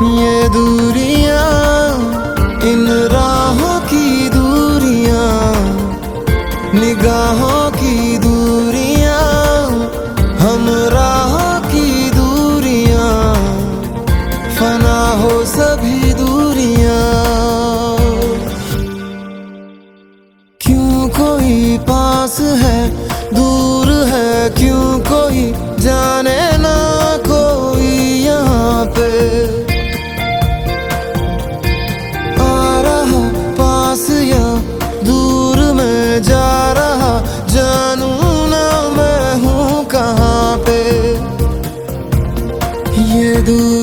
ये दूरियाँ, इन राहों की दूरियाँ, निगाहों की दूरियाँ, हम राहों की दूरियाँ, फना हो सभी दूरियाँ। क्यों कोई पास है, दूर है, क्यों कोई जाने ये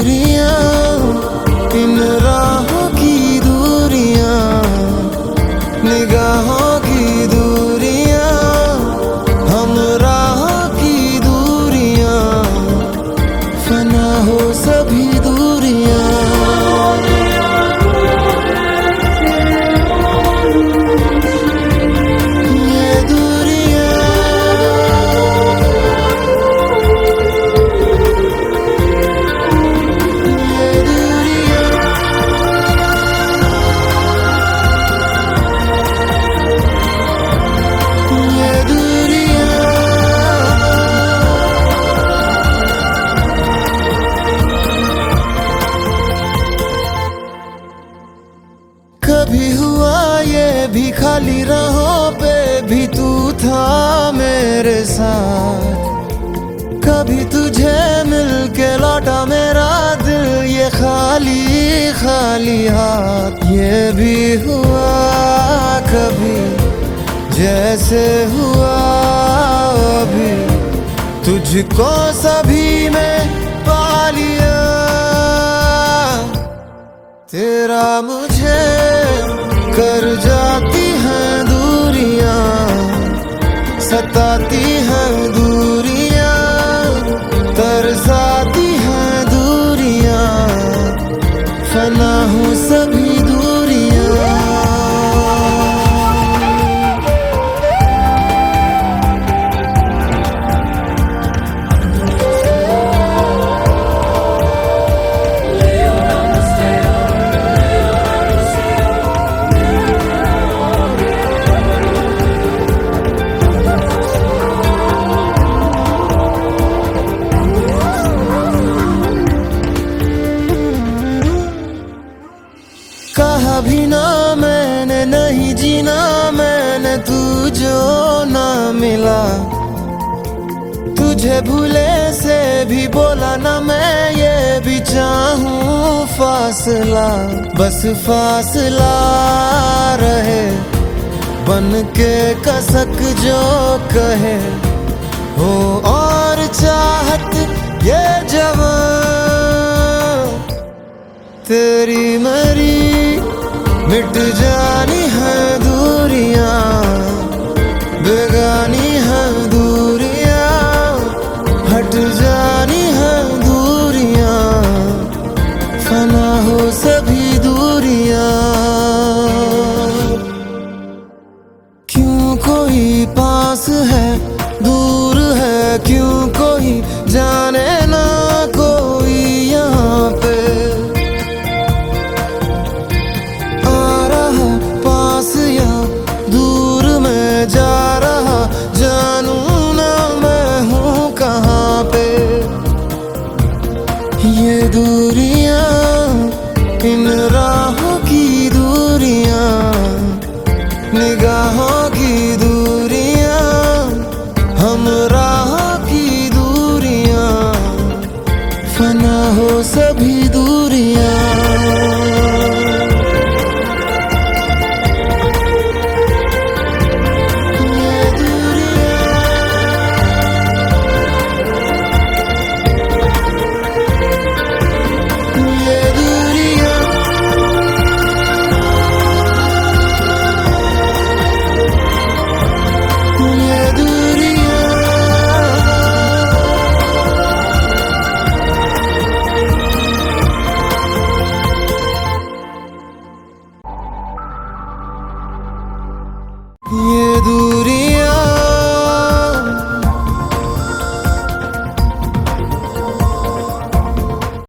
भी खाली राहों पे भी तू था मेरे साथ। कभी तुझे मिल के लौटा मेरा दिल, ये खाली खाली हाथ। ये भी हुआ कभी, जैसे हुआ अभी। तुझको सभी में पा लिया तेरा मुझे कर जाती जो ना मिला। तुझे भूले से भी बोला ना मैं, ये भी चाहूँ फासला। बस फासला रहे, बन के कसक जो कहे। हो और चाहत ये जवान, तेरी मरी मिट जानी बेगानी है राहों की दूरियाँ हम ಮಧು